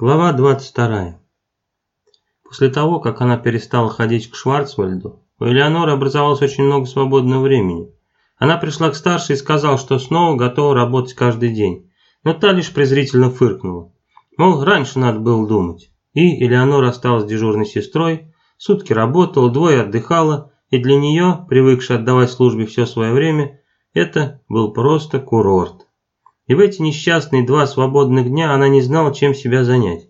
Глава 22. После того, как она перестала ходить к Шварцвальду, у Элеоноры образовалось очень много свободного времени. Она пришла к старшей и сказала, что снова готова работать каждый день, но та лишь презрительно фыркнула. Мол, раньше надо было думать. И Элеонора осталась дежурной сестрой, сутки работала, двое отдыхала, и для нее, привыкшей отдавать службе все свое время, это был просто курорт. И в эти несчастные два свободных дня она не знала, чем себя занять.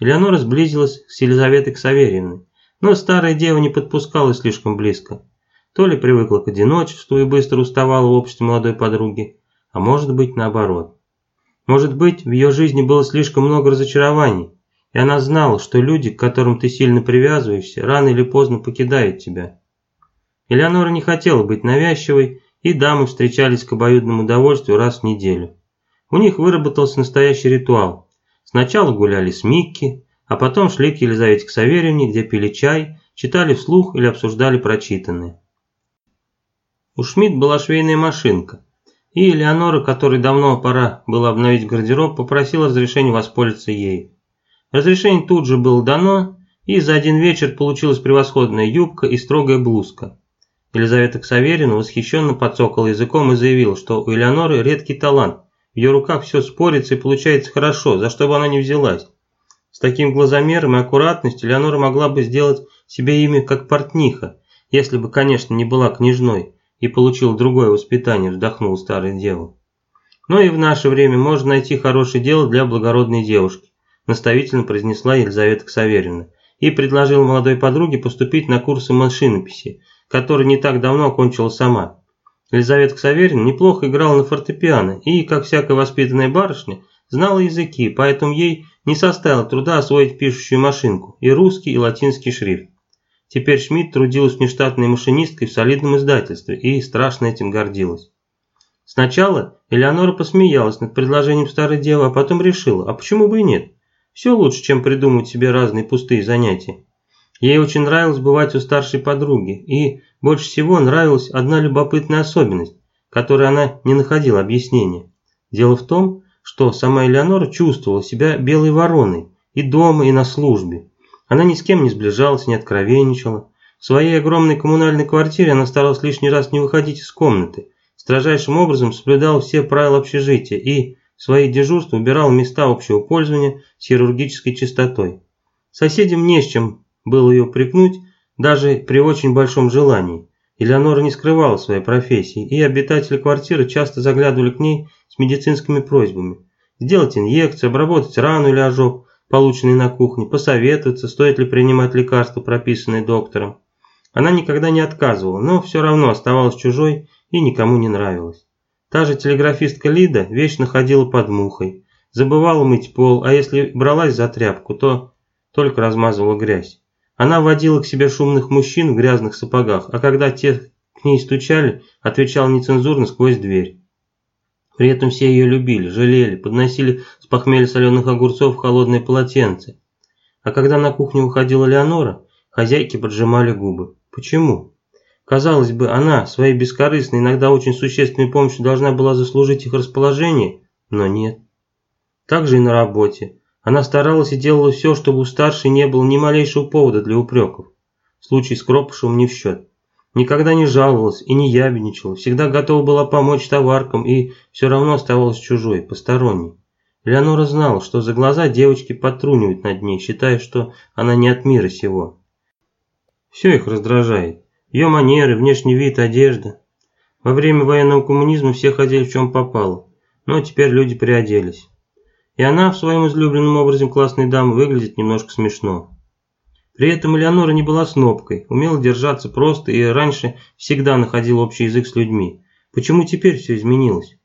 Элеонора сблизилась с Елизаветой Ксавериевной, но старая дева не подпускала слишком близко. То ли привыкла к одиночеству и быстро уставала в обществе молодой подруги, а может быть наоборот. Может быть, в ее жизни было слишком много разочарований, и она знала, что люди, к которым ты сильно привязываешься, рано или поздно покидают тебя. Элеонора не хотела быть навязчивой, и дамы встречались к обоюдному удовольствию раз в неделю. У них выработался настоящий ритуал. Сначала гуляли с Микки, а потом шли к Елизавете Ксаверьевне, где пили чай, читали вслух или обсуждали прочитанное. У Шмидт была швейная машинка, и Элеонора, которой давно пора было обновить гардероб, попросила разрешения воспользоваться ею. Разрешение тут же было дано, и за один вечер получилась превосходная юбка и строгая блузка. Елизавета Ксаверина восхищенно подцокала языком и заявила, что у Элеоноры редкий талант – в ее руках все спорится и получается хорошо, за что бы она ни взялась. С таким глазомером и аккуратностью Леонора могла бы сделать себе имя как портниха, если бы, конечно, не была княжной и получила другое воспитание, вздохнула старая дева. Но и в наше время можно найти хорошее дело для благородной девушки, наставительно произнесла Елизавета Ксаверина и предложила молодой подруге поступить на курсы машинописи, которые не так давно окончила сама. Елизавета Ксаверина неплохо играла на фортепиано и, как всякая воспитанная барышня, знала языки, поэтому ей не составило труда освоить пишущую машинку, и русский, и латинский шрифт. Теперь Шмидт трудилась внештатной машинисткой в солидном издательстве и страшно этим гордилась. Сначала Элеонора посмеялась над предложением старой девы, а потом решила, а почему бы и нет? Все лучше, чем придумывать себе разные пустые занятия. Ей очень нравилось бывать у старшей подруги, и больше всего нравилась одна любопытная особенность, которой она не находила объяснения. Дело в том, что сама Элеонора чувствовала себя белой вороной и дома, и на службе. Она ни с кем не сближалась, не откровенничала. В своей огромной коммунальной квартире она старалась лишний раз не выходить из комнаты, строжайшим образом соблюдала все правила общежития и в свои дежурства убирала места общего пользования с хирургической чистотой. Соседям не с чем было ее упрекнуть даже при очень большом желании. Элеонора не скрывала своей профессии, и обитатели квартиры часто заглядывали к ней с медицинскими просьбами. Сделать инъекцию, обработать рану или ожог, полученный на кухне, посоветоваться, стоит ли принимать лекарства, прописанные доктором. Она никогда не отказывала, но все равно оставалась чужой и никому не нравилась. Та же телеграфистка Лида вечно ходила под мухой, забывала мыть пол, а если бралась за тряпку, то только размазывала грязь. Она водила к себе шумных мужчин в грязных сапогах, а когда те к ней стучали, отвечала нецензурно сквозь дверь. При этом все ее любили, жалели, подносили с похмелья соленых огурцов холодные полотенце. А когда на кухню выходила Леонора, хозяйки поджимали губы. Почему? Казалось бы, она своей бескорыстной, иногда очень существенной помощью должна была заслужить их расположение, но нет. Так же и на работе. Она старалась и делала все, чтобы у старшей не было ни малейшего повода для упреков. Случай с Кропышевым не в счет. Никогда не жаловалась и не ябедничала, всегда готова была помочь товаркам и все равно оставалась чужой, посторонней. Леонора знала, что за глаза девочки потрунивают над ней, считая, что она не от мира сего. Все их раздражает. Ее манеры, внешний вид, одежда. Во время военного коммунизма все ходили в чем попало, но теперь люди приоделись. И она в своем излюбленном образе классной дамы выглядит немножко смешно. При этом Элеонора не была снобкой, умела держаться просто и раньше всегда находила общий язык с людьми. Почему теперь все изменилось?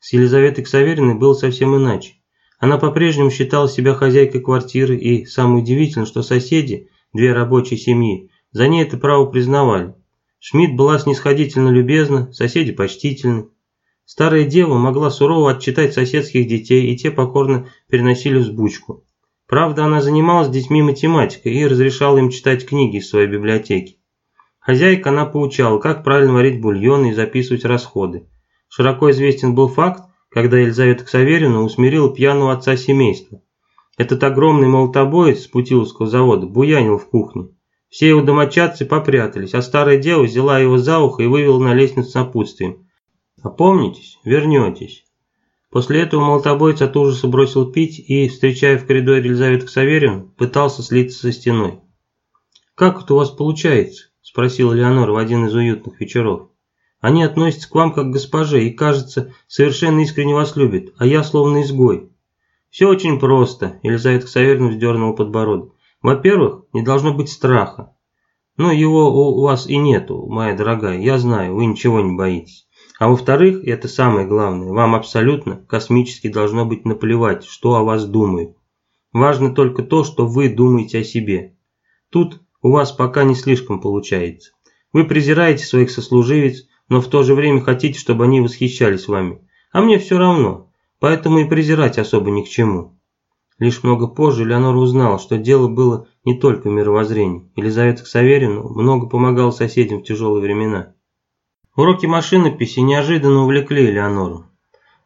С Елизаветой Ксавериной было совсем иначе. Она по-прежнему считала себя хозяйкой квартиры и, самое удивительное, что соседи, две рабочие семьи, за ней это право признавали. Шмидт была снисходительно любезна, соседи почтительны. Старая дева могла сурово отчитать соседских детей, и те покорно переносили взбучку. Правда, она занималась с детьми математикой и разрешала им читать книги из своей библиотеки. Хозяйка она поучала, как правильно варить бульон и записывать расходы. Широко известен был факт, когда Елизавета Ксаверина усмирила пьяного отца семейства. Этот огромный молотобоец с Путиловского завода буянил в кухне. Все его домочадцы попрятались, а старая дева взяла его за ухо и вывела на лестницу с напутствием. «Опомнитесь, вернетесь». После этого молотобоец от ужаса бросил пить и, встречая в коридоре Елизавету Ксаверину, пытался слиться со стеной. «Как это у вас получается?» – спросила Леонора в один из уютных вечеров. «Они относятся к вам как к госпоже и, кажется, совершенно искренне вас любят, а я словно изгой». «Все очень просто», – Елизавета Ксаверина вздернула подбородок. «Во-первых, не должно быть страха. Но его у вас и нету, моя дорогая, я знаю, вы ничего не боитесь. А во-вторых, и это самое главное, вам абсолютно космически должно быть наплевать, что о вас думают. Важно только то, что вы думаете о себе. Тут у вас пока не слишком получается. Вы презираете своих сослуживец, но в то же время хотите, чтобы они восхищались вами. А мне все равно, поэтому и презирать особо ни к чему. Лишь много позже Леонора узнала, что дело было не только в мировоззрении. Елизавета Ксаверину много помогала соседям в тяжелые времена. Уроки машинописи неожиданно увлекли Элеонору.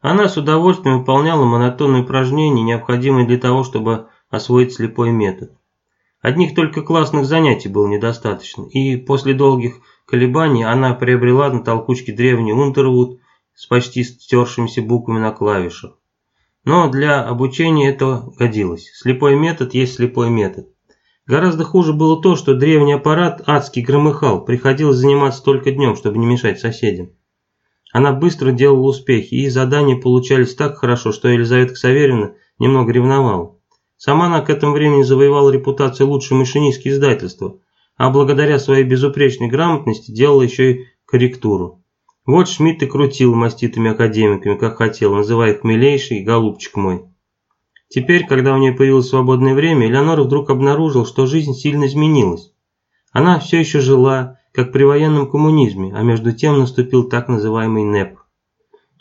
Она с удовольствием выполняла монотонные упражнения, необходимые для того, чтобы освоить слепой метод. Одних только классных занятий было недостаточно, и после долгих колебаний она приобрела на толкучке древний Унтервуд с почти стершимися буквами на клавишах. Но для обучения это годилось. Слепой метод есть слепой метод. Гораздо хуже было то, что древний аппарат адский громыхал, приходилось заниматься только днем, чтобы не мешать соседям. Она быстро делала успехи, и задания получались так хорошо, что Елизавета Ксаверина немного ревновала. Сама она к этому времени завоевала репутацию лучшей машинистки издательства, а благодаря своей безупречной грамотности делала еще и корректуру. Вот Шмидт и крутил маститыми академиками, как хотел, называя их «милейший» «голубчик мой». Теперь, когда у нее появилось свободное время, Элеонора вдруг обнаружил, что жизнь сильно изменилась. Она все еще жила, как при военном коммунизме, а между тем наступил так называемый НЭП.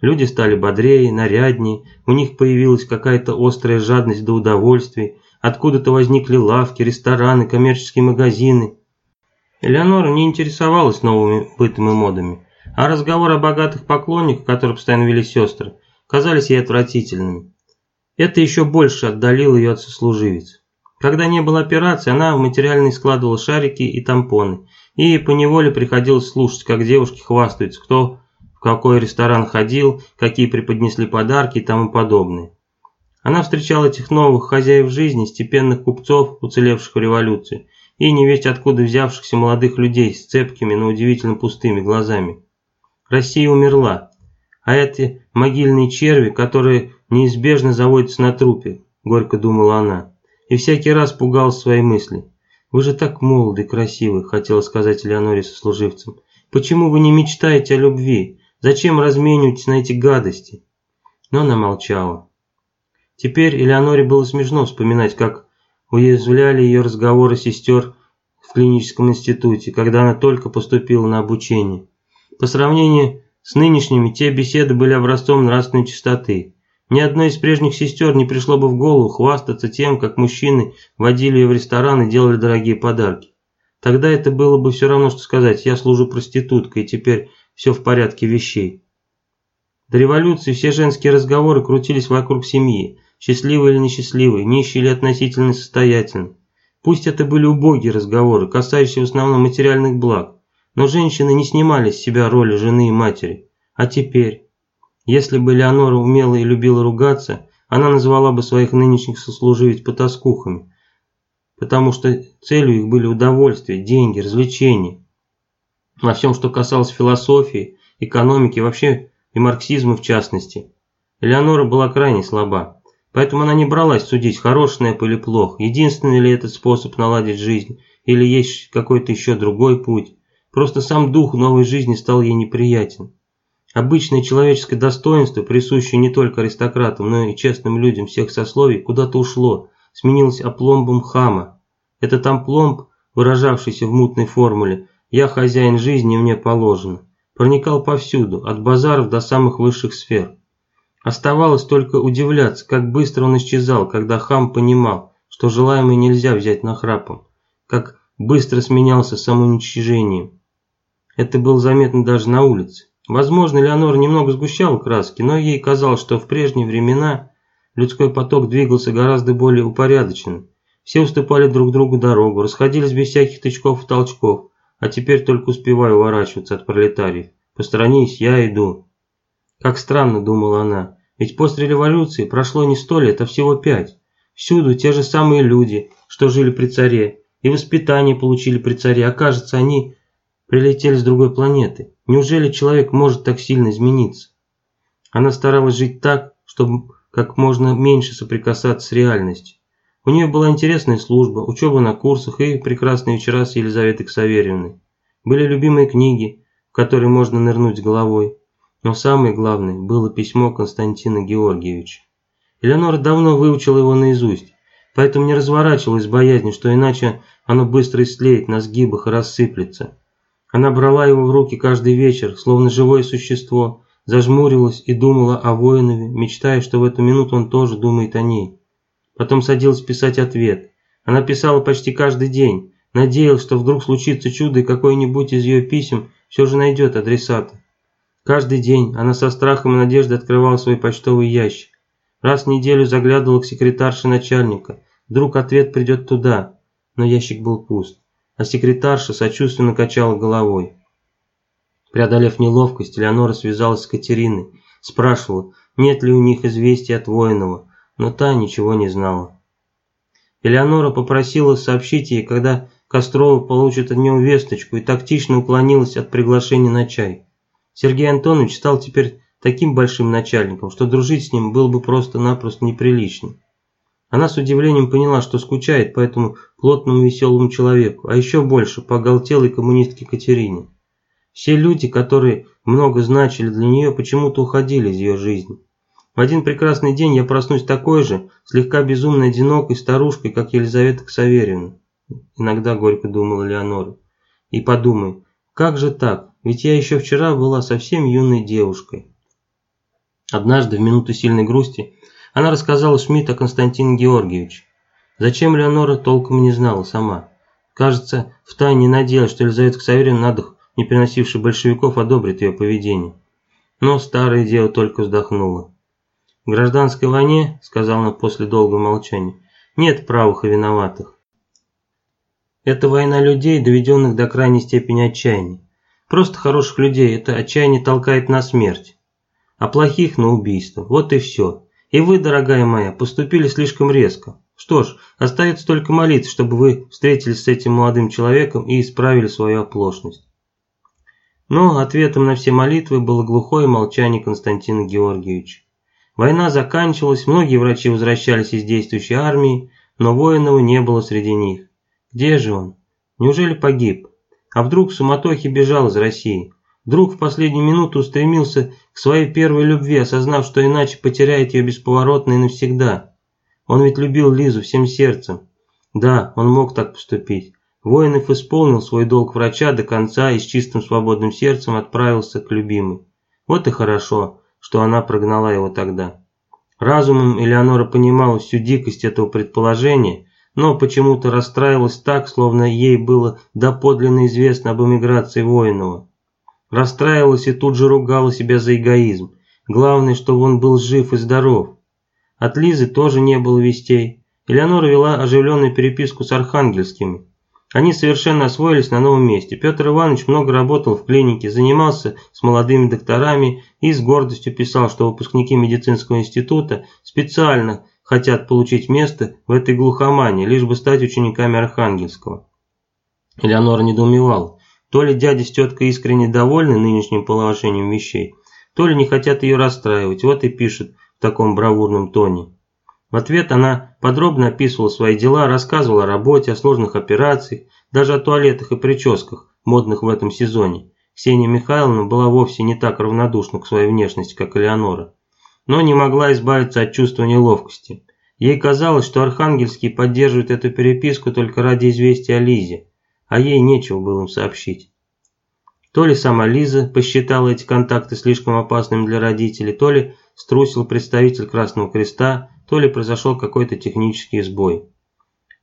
Люди стали бодрее, наряднее, у них появилась какая-то острая жадность до удовольствий, откуда-то возникли лавки, рестораны, коммерческие магазины. Элеонора не интересовалась новыми бытом и модами, а разговор о богатых поклонниках, которые постоянно вели сестры, казались ей отвратительными. Это еще больше отдалило ее от сослуживец. Когда не было операции, она в материальной складывала шарики и тампоны, и поневоле приходилось слушать, как девушки хвастаются, кто в какой ресторан ходил, какие преподнесли подарки и тому подобное. Она встречала этих новых хозяев жизни, степенных купцов, уцелевших в революции, и не весть откуда взявшихся молодых людей с цепкими, но удивительно пустыми глазами. Россия умерла, а эти могильные черви, которые неизбежно заводятся на трупе, горько думала она, и всякий раз пугалась своей мысли. «Вы же так молоды и красивы», – хотела сказать Элеоноре со служивцем. «Почему вы не мечтаете о любви? Зачем размениваетесь на эти гадости?» Но она молчала. Теперь Элеоноре было смешно вспоминать, как уязвляли ее разговоры сестер в клиническом институте, когда она только поступила на обучение. По сравнению с нынешними те беседы были образцом нравственной чистоты. Ни одной из прежних сестер не пришло бы в голову хвастаться тем, как мужчины водили ее в ресторан и делали дорогие подарки. Тогда это было бы все равно, что сказать «я служу проституткой, и теперь все в порядке вещей». До революции все женские разговоры крутились вокруг семьи, счастливый или несчастливый, нищий или относительно состоятельный. Пусть это были убогие разговоры, касающиеся в основном материальных благ, но женщины не снимали с себя роли жены и матери. А теперь? Если бы Леонора умела и любила ругаться, она назвала бы своих нынешних сослуживец потаскухами, потому что целью их были удовольствие, деньги, развлечения. Во всем, что касалось философии, экономики, вообще и марксизма в частности. Леонора была крайне слаба, поэтому она не бралась судить, хорош НЭП или плох, единственный ли этот способ наладить жизнь, или есть какой-то еще другой путь. Просто сам дух новой жизни стал ей неприятен. Обычное человеческое достоинство, присущее не только аристократам, но и честным людям всех сословий, куда-то ушло, сменилось опломбом хама. Этот опломб, выражавшийся в мутной формуле «я хозяин жизни, мне положено», проникал повсюду, от базаров до самых высших сфер. Оставалось только удивляться, как быстро он исчезал, когда хам понимал, что желаемое нельзя взять нахрапом, как быстро сменялся самоуничижением. Это было заметно даже на улице. Возможно, Леонора немного сгущала краски, но ей казалось, что в прежние времена людской поток двигался гораздо более упорядоченно. Все уступали друг другу дорогу, расходились без всяких тычков и толчков, а теперь только успеваю уворачиваться от пролетариев. Посторонись, я иду. Как странно, думала она, ведь после революции прошло не сто лет, а всего пять. Всюду те же самые люди, что жили при царе, и воспитание получили при царе, а кажется, они прилетели с другой планеты. Неужели человек может так сильно измениться? Она старалась жить так, чтобы как можно меньше соприкасаться с реальностью. У нее была интересная служба, учеба на курсах и прекрасные вечера с Елизаветой Ксаверьевной. Были любимые книги, в которые можно нырнуть с головой. Но самое главное было письмо Константина Георгиевича. Элеонора давно выучила его наизусть, поэтому не разворачивалась боязнью, что иначе оно быстро истлеет на сгибах и рассыплется. Она брала его в руки каждый вечер, словно живое существо, зажмурилась и думала о Воинове, мечтая, что в эту минуту он тоже думает о ней. Потом садилась писать ответ. Она писала почти каждый день, надеялась, что вдруг случится чудо и какой-нибудь из ее писем все же найдет адресата. Каждый день она со страхом и надеждой открывала свой почтовый ящик. Раз в неделю заглядывала к секретарше начальника. Вдруг ответ придет туда, но ящик был пуст. А секретарша сочувственно качала головой. Преодолев неловкость, Леонора связалась с Катериной, спрашивала, нет ли у них известий от Воинова, но та ничего не знала. Элеонора попросила сообщить ей, когда Кострова получит от него весточку, и тактично уклонилась от приглашения на чай. Сергей Антонович стал теперь таким большим начальником, что дружить с ним было бы просто-напросто неприлично. Она с удивлением поняла, что скучает по этому плотному веселому человеку, а еще больше по оголтелой коммунистке Катерине. Все люди, которые много значили для нее, почему-то уходили из ее жизни. В один прекрасный день я проснусь такой же, слегка безумно одинокой старушкой, как Елизавета Ксаверьевна. Иногда горько думала Леонора. И подумай, как же так? Ведь я еще вчера была совсем юной девушкой. Однажды, в минуту сильной грусти, она рассказала Шмидт о Константине Георгиевиче. Зачем Леонора толком не знала сама. Кажется, втайне надеялась, что Елизавета Ксаверина, надух, не приносивший большевиков, одобрит ее поведение. Но старая дева только вздохнула. В гражданской войне, сказал она после долгого молчания, нет правых и виноватых. Это война людей, доведенных до крайней степени отчаяния. Просто хороших людей это отчаяние толкает на смерть, а плохих на убийство. Вот и все. И вы, дорогая моя, поступили слишком резко. Что ж, остается только молиться, чтобы вы встретились с этим молодым человеком и исправили свою оплошность. Но ответом на все молитвы было глухое молчание Константина Георгиевича. Война заканчивалась, многие врачи возвращались из действующей армии, но Воинова не было среди них. Где же он? Неужели погиб? А вдруг в суматохе бежал из России? Вдруг в последнюю минуту устремился к своей первой любви, осознав, что иначе потеряет ее бесповоротно и навсегда. Он ведь любил Лизу всем сердцем. Да, он мог так поступить. Воинов исполнил свой долг врача до конца и с чистым свободным сердцем отправился к любимой. Вот и хорошо что она прогнала его тогда. Разумом Элеонора понимала всю дикость этого предположения, но почему-то расстраивалась так, словно ей было доподлинно известно об эмиграции Воинова. Расстраивалась и тут же ругала себя за эгоизм. Главное, чтобы он был жив и здоров. От Лизы тоже не было вестей. Элеонора вела оживленную переписку с архангельскими. Они совершенно освоились на новом месте. Петр Иванович много работал в клинике, занимался с молодыми докторами и с гордостью писал, что выпускники медицинского института специально хотят получить место в этой глухомане, лишь бы стать учениками Архангельского. Элеонора недоумевала. То ли дядя с теткой искренне довольны нынешним положением вещей, то ли не хотят ее расстраивать, вот и пишут в таком бравурном тоне. В ответ она подробно описывала свои дела, рассказывала о работе, о сложных операциях, даже о туалетах и прическах, модных в этом сезоне. Ксения Михайловна была вовсе не так равнодушна к своей внешности, как Элеонора, но не могла избавиться от чувства неловкости. Ей казалось, что Архангельские поддерживают эту переписку только ради известия о Лизе, а ей нечего было им сообщить. То ли сама Лиза посчитала эти контакты слишком опасными для родителей, то ли струсил представитель Красного Креста, то ли произошел какой-то технический сбой.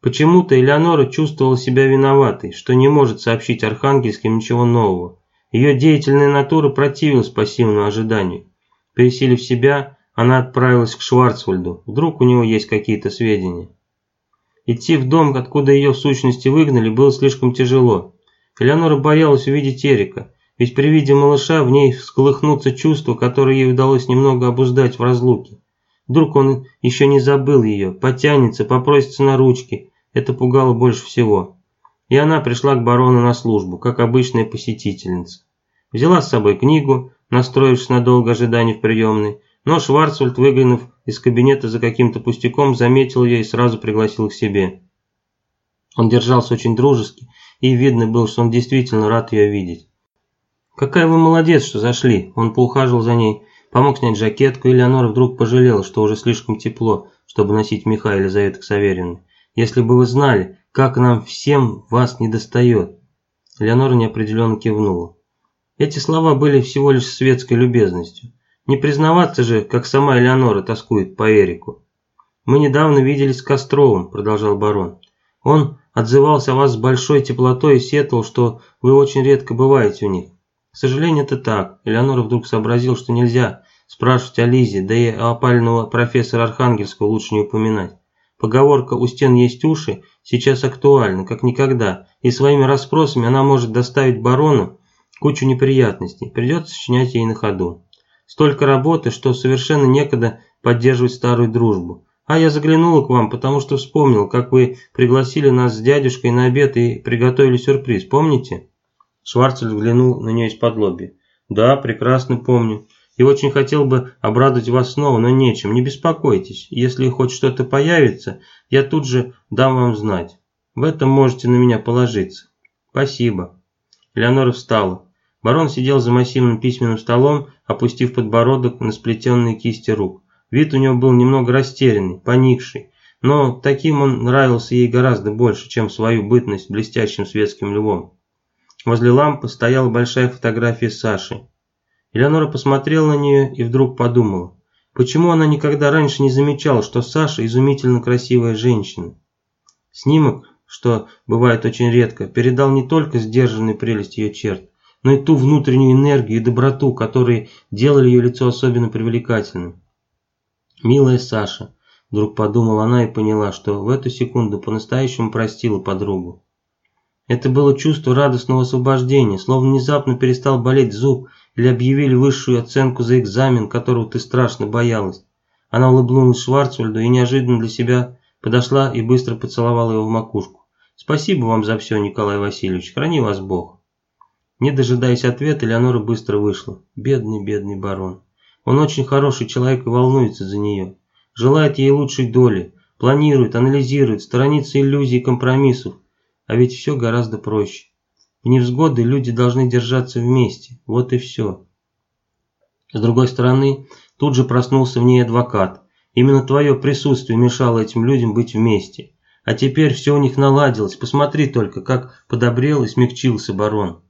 Почему-то Элеонора чувствовала себя виноватой, что не может сообщить Архангельским ничего нового. Ее деятельная натура противилась пассивному ожиданию. Пересилив себя, она отправилась к Шварцвальду. Вдруг у него есть какие-то сведения. Идти в дом, откуда ее в сущности выгнали, было слишком тяжело. Элеонора боялась увидеть Эрика, ведь при виде малыша в ней всколыхнутся чувства, которые ей удалось немного обуздать в разлуке. Вдруг он еще не забыл ее, потянется, попросится на ручки. Это пугало больше всего. И она пришла к барону на службу, как обычная посетительница. Взяла с собой книгу, настроившись на долгое ожидание в приемной, но Шварцвальд, выглянув из кабинета за каким-то пустяком, заметил ее и сразу пригласил к себе. Он держался очень дружески, и видно было, что он действительно рад ее видеть. «Какая вы молодец, что зашли!» Он поухаживал за ней, помог снять жакетку, и Леонора вдруг пожалела, что уже слишком тепло, чтобы носить меха Елизаветы Ксавериной. «Если бы вы знали, как нам всем вас недостает!» Леонора неопределенно кивнула. Эти слова были всего лишь светской любезностью. Не признаваться же, как сама Элеонора тоскует по Эрику. «Мы недавно виделись с Костровым», – продолжал барон. «Он отзывался о вас с большой теплотой и сетовал, что вы очень редко бываете у них. К сожалению, это так. Элеонора вдруг сообразил, что нельзя спрашивать о Лизе, да и о опального профессора Архангельского лучше не упоминать. Поговорка «у стен есть уши» сейчас актуальна, как никогда, и своими расспросами она может доставить барону кучу неприятностей, придется сочинять ей на ходу. Столько работы, что совершенно некогда поддерживать старую дружбу. А я заглянула к вам, потому что вспомнил, как вы пригласили нас с дядюшкой на обед и приготовили сюрприз, помните? Шварцель взглянул на нее из-под лоби. Да, прекрасно помню. И очень хотел бы обрадовать вас снова, но нечем, не беспокойтесь. Если хоть что-то появится, я тут же дам вам знать. В этом можете на меня положиться. Спасибо. Леонора встала. Барон сидел за массивным письменным столом, опустив подбородок на сплетенные кисти рук. Вид у него был немного растерянный, поникший, но таким он нравился ей гораздо больше, чем свою бытность блестящим светским львом. Возле лампы стояла большая фотография Саши. Элеонора посмотрела на нее и вдруг подумала, почему она никогда раньше не замечала, что Саша изумительно красивая женщина. Снимок, что бывает очень редко, передал не только сдержанную прелесть ее черт, но и ту внутреннюю энергию и доброту, которые делали ее лицо особенно привлекательным. «Милая Саша», – вдруг подумала она и поняла, что в эту секунду по-настоящему простила подругу. Это было чувство радостного освобождения, словно внезапно перестал болеть зуб или объявили высшую оценку за экзамен, которого ты страшно боялась. Она улыбнулась Шварцвальду и неожиданно для себя подошла и быстро поцеловала его в макушку. «Спасибо вам за все, Николай Васильевич, храни вас Бог». Не дожидаясь ответа, Леонора быстро вышла. Бедный, бедный барон. Он очень хороший человек и волнуется за нее. Желает ей лучшей доли, планирует, анализирует, сторонится иллюзий и компромиссов. А ведь все гораздо проще. В невзгоды люди должны держаться вместе. Вот и все. С другой стороны, тут же проснулся в ней адвокат. Именно твое присутствие мешало этим людям быть вместе. А теперь все у них наладилось. Посмотри только, как подобрел и смягчился барон.